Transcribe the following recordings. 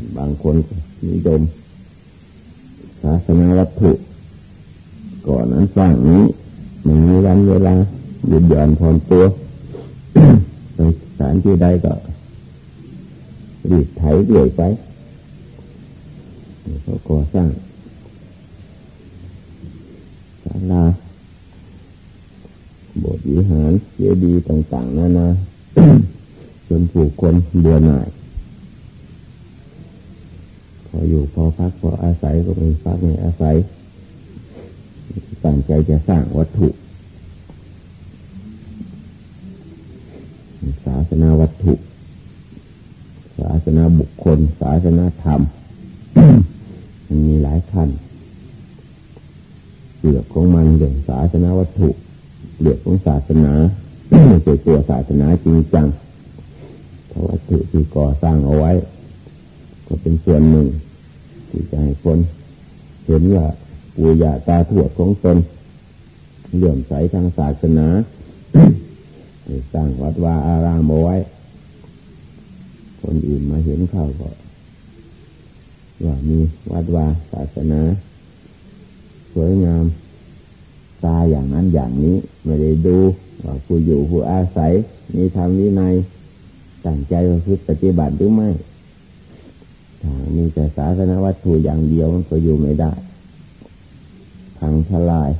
านบางคนนิยมศาสนาวัตถุ ก่อนนั้นสร้างนี้มันมีวันเวลาหยุดหย่อนผ่อนตัวไปสถานที่ใดก็รีดไถเรื่อยไปเขาก่อสร้างศาลาบสถ์วิหารเจดีย์ต่าง ๆนานาจนผู้คนเบื่อหน่าย ออยู่พอพักพออาศัยก็ไม่พักไม่อาศัยตั้งใจจะสร้างวัตถุศาสนาวัตถุ ศาสนาบุคคล ศาสนาธรรม มันมีหลายขั้นเปลือกของมันเรื่องศาสนาวัตถุเลือกของศาสนาไม่ใช่ตัวศาสนาจริงจังเพราะวัตถุที่ก่อสร้างเอาไว้ ก็เป็นส่วนหนึ่ง ที่จะให้คนเห็นว่าปุญญาตาถวดของตนเลื่อมใสทางศาสนาสร้างวัดวาอารามเอาไว้ คนอื่นมาเห็นเข้าก็ว่ามีวัดวาศาสนา สวยงาม ตาอย่างนั้นอย่างนี้ ไม่ได้ดูว่าผู้อยู่ผู้อาศัย มีธรรมวินัยตั้งใจประพฤติปฏิบัติหรือไม่ มีแต่ศาสนาวัตถุอย่างเดียวมันก็อยู่ไม่ได้พังทลาย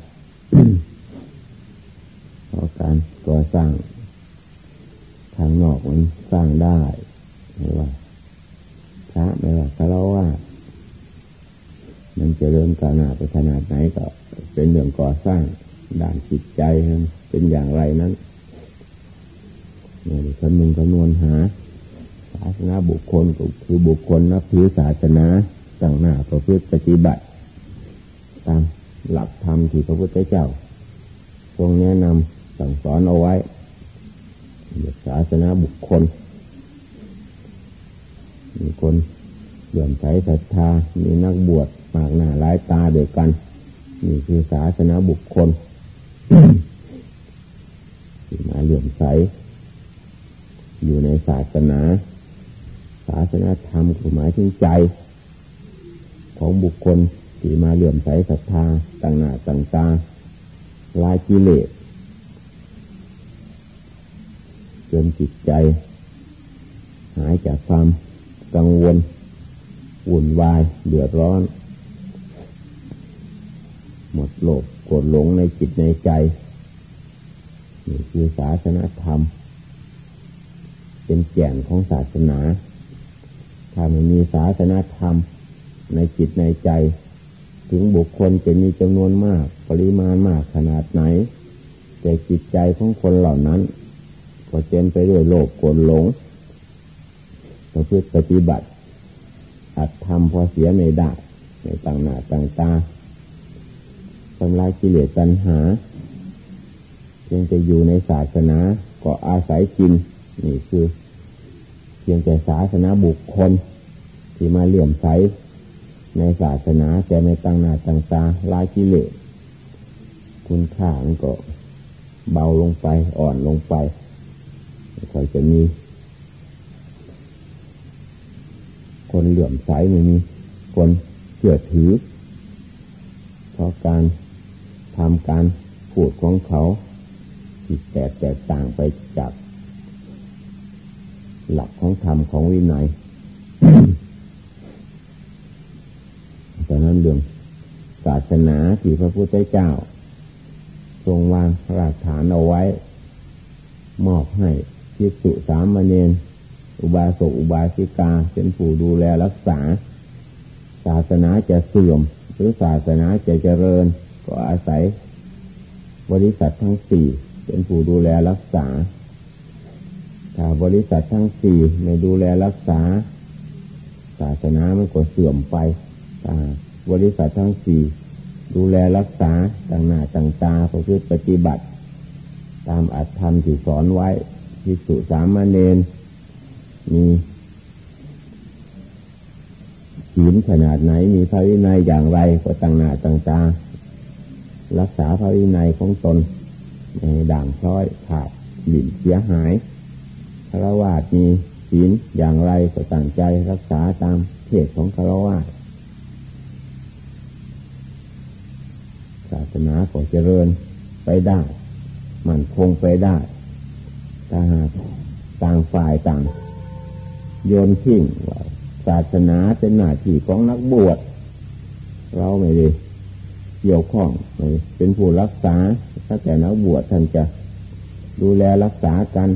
เพราะการก่อสร้าง ทางนอกมันสร้างได้ไม่ว่าพระไม่ว่าคารวะมันจะเริ่มกานาไปขนาดไหนก็เป็นเรื่องก่อสร้างด่านจิตใจเป็นอย่างไรนั้นเนี่ยคำนึงคำนวณหาาสนาบุคคลก็คือบุคคลนับถือศาสนาต่างหน้าประพฤติปฏิบัติ ตามหลักธรรมที่พระพุทธเจ้าทรงแนะนำสั่งสอนเอาไว้ศาสนาบุคคล มีคนเลื่อมใสศรัทธา มีนักบวชมากหน้าหลายตาเดียวกัน นี่คือศาสนาบุคคลมาเลื่อมใส อยู่ในศาสนาาสนาธรรมคือหมายถึงใจ ของบุคคลที่มาเลื่อมใสศรัทธาต่างหน้าต่างตาลายกิเลสจนจิตใจ หายจากความกังวลวุ่นวายเดือดร้อน หมดโลภโกรธหลงในจิตในใจนี่คือศาสนาธรรม เป็นแก่นของศาสนา ถ้าไม่มีศาสนาธรรมในจิตในใจ ถึงบุคคลจะมีจำนวนมาก ปริมาณมากขนาดไหน แต่จิตใจของคนเหล่านั้นก็เจนไปด้วยโลภโกรธหลงประพฤติปฏิบัติอัดทำพอเสียไม่ได้ในต่างหน้าต่างตาทำลายกิเลสตัณหาเพียงจะอยู่ในศาสนาก็อาศัยกิน นี่คือ พียงแต่ศาสนาบุคคล ที่มาเลื่อมใสในศาสนาแต่ในต่างหน้าต่างตาลายกิเลสคุณค่ามันก็เบาลงไปอ่อนลงไปค่อยจะมี คนเหลื่อมใสไม่มีคนเชื่อถือ เพราะการทำการพูดของเขาจิตแตกแตกต่างไปจาก หลักของธรรมของวินัยดังนั้นเรื่องศาสนาที่พระพุทธเจ้า ทรงวางรากฐานเอาไว้ มอบให้ทิสุสามเณรอุบาสกอุบาสิกาเป็นผู้ดูแลรักษา ศาสนาจะเสื่อม หรือศาสนาจะเจริญ ก็อาศัย บริษัททั้งสี่เป็นผู้ดูแลรักษา บริษัททั้งสี่ไม่ดูแลรักษา ศาสนามันก็เสื่อมไปบริษัททั้งสี่ดูแลรักษาต่างหน้าต่างตาประพฤติปฏิบัติ ตามอัตธรรมที่สอนไว้ที่สุสามเณรมีศีลขนาดไหนมีพระวินัยอย่างไรก็ตั้งหน้าตั้งตา รักษาพระวินัยของตนในด่างพร้อยขาดหลิ่นเสียหาย พรวาดมีศีลอย่างไรก็ตั้งใจรักษาตามเทศของคารวะศาสนาก็เจริญไปได้ มันคงไปได้ถ้าหากต่างฝ่ายต่าง โยนทิ้งว่าศาสนาเป็นหน้าที่ของนักบวชเราไม่ได้เกี่ยวข้องไม่เป็นผู้รักษาถ้าแต่นักบวชท่านจะดูแลรักษากัน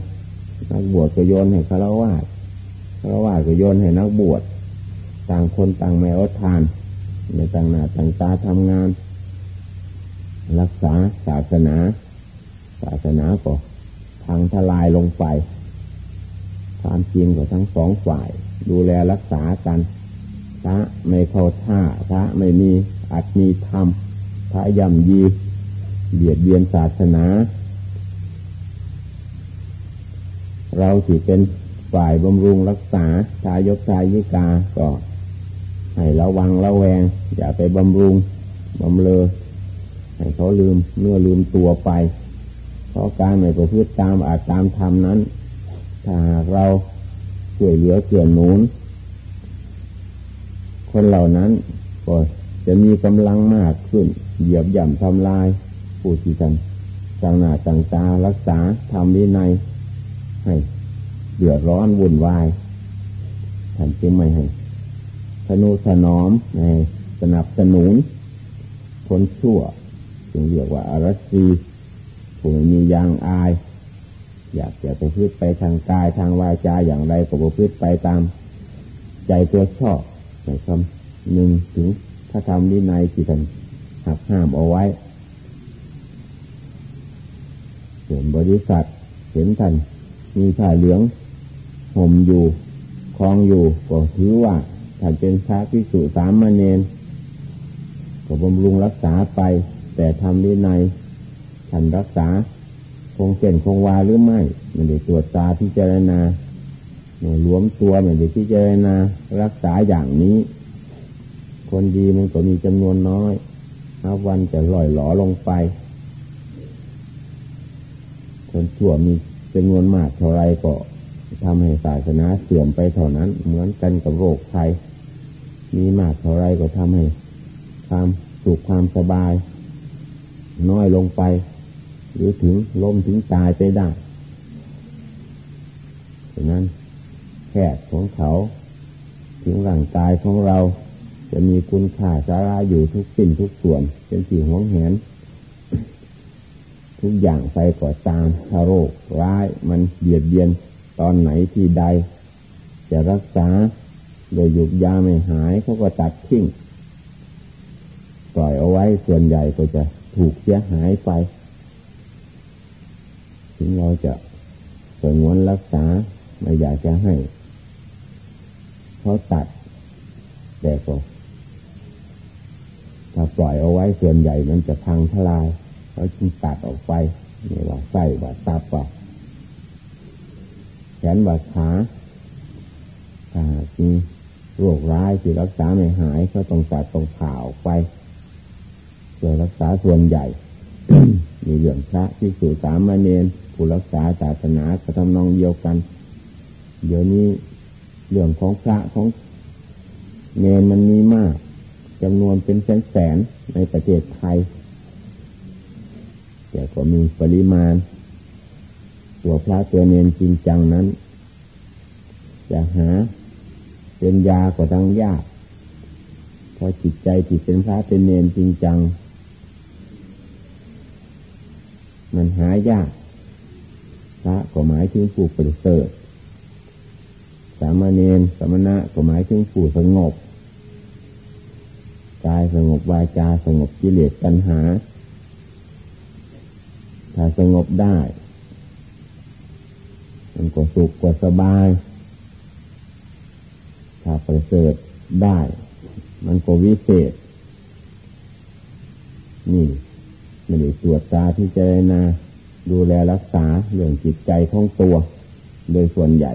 นักบวชก็โยนให้ฆราวาสฆราวาสก็โยนให้นักบวช ต่างคนต่างไม่อดทาน ในต่างหน้าต่างตาทำงาน รักษาศาสนา ศาสนาก็พังทลายลงไปความจริงของทั้งสองฝ่าย ดูแลรักษากันพระไม่เข้าท่าพระไม่มีอัตมีธรรมพระย่ำยี เบียดเบียนศาสนา เราที่เป็นฝ่ายบำรุงรักษาทายกทายิกาก็ให้ระวังระแวง อย่าไปบำรุงบำเลอให้เขาลืมเมื่อลืมตัวไป เพราะการไม่ประพฤติตามอาจตามธรรมนั้น ถ้าหากเราช่วยเหลือเกื้อหนุนคนเหล่านั้นก็จะมีกำลังมากขึ้น เหยียบย่ำทำลาย ผู้ที่กันต่างหน้าต่างตารักษาทำวินัย ให้เดือดร้อนวุ่นวายท่านจึงไม่ให้ธนุถนอมในสนับสนุนคนชั่วจึงเรียกว่าอารสีผู้มียางอาย อยากจะประพฤติไปทางกายทางวาจาอย่างไรก็ประพฤติไปตาม ใจตัวชอบในคำหนึ่งถึงถ้าทำนินัยที่ท่านหักห้ามเอาไว้ส่วนบริษัทเห็นท่าน มีผ้าเหลืองห่มอยู่คลองอยู่ก็ถือว่าท่าเป็นพระพิสุสามเณรก็บำรุงรักษาไป แต่ทำนินัยท่านรักษา คงเส้นคงวาหรือไม่ไม่ได้ตรวจตาพิจารณาไม่รวมตัวไม่ได้พิจารณารักษาอย่างนี้ คนดีมันก็มีจำนวนน้อยนับวันจะลอยหลอลงไป คนชั่วมี จำนวนมากเท่าไรก็ทำให้ศาสนาเสื่อมไปเท่านั้น เหมือนกันกับโรคภัยมีมากเท่าไรก็ทำให้ความสุขความสบาย น้อยลงไป หรือถึงล้มถึงตายไปได้ฉะนั้นแค่ของเขา ถึงร่างกายของเรา จะมีคุณค่าสาระอยู่ทุกสิ่งทุกส่วน เป็นสิ่งหวงแหน ทุกอย่างไปก่อตามถ้าโรคร้าย มันเบียดเบียนตอนไหนที่ใด จะรักษาโดยหยุกยาไม่หายเขาก็ตัดทิ้งปล่อยเอาไว้ส่วนใหญ่ก็จะถูกเสียหายไป ถึงเราจะสงวนรักษาไม่อยากจะให้เขาตัด แต่ก็ถ้าปล่อยเอาไว้ส่วนใหญ่มันจะพังทลายเขาจึงตัดออกไปนี่ว่าไส้ว่าตับว่า นว่าขาถ้ามีโรคร้ายที่รักษาไม่หายก็ต้องตัดต้องผ่าออกไปเพื่อรักษาส่วนใหญ่ มีเรื่องพระที่สู่สามเนนผู้รักษาศาสนาก็ทำนองเดียวกัน เดี๋ยวนี้เรื่องของพระของเนนมันมีมากจำนวนเป็นแสนแสนในประเทศไทย แต่ก็มีปริมาณ ตัวพระตัวเนนจริงจังนั้น จะหา เป็นยาก็ทั้งยากเพราะจิตใจจิตเป็นพระเป็นเนนจริงจัง มันหายากพระก็หมายถึงผู้ประเสริฐสามเณรสมณะก็หมายถึงผู้สงบกายสงบวาจาสงบกิเลสปัญหา ถ้าสงบได้ มันก็สุขกว่าสบาย ประเสริฐได้ มันก็วิเศษ นี่ไม่ได้ตรวจตาที่เจนาดูแลรักษาเรื่องจิตใจของตัว โดยส่วนใหญ่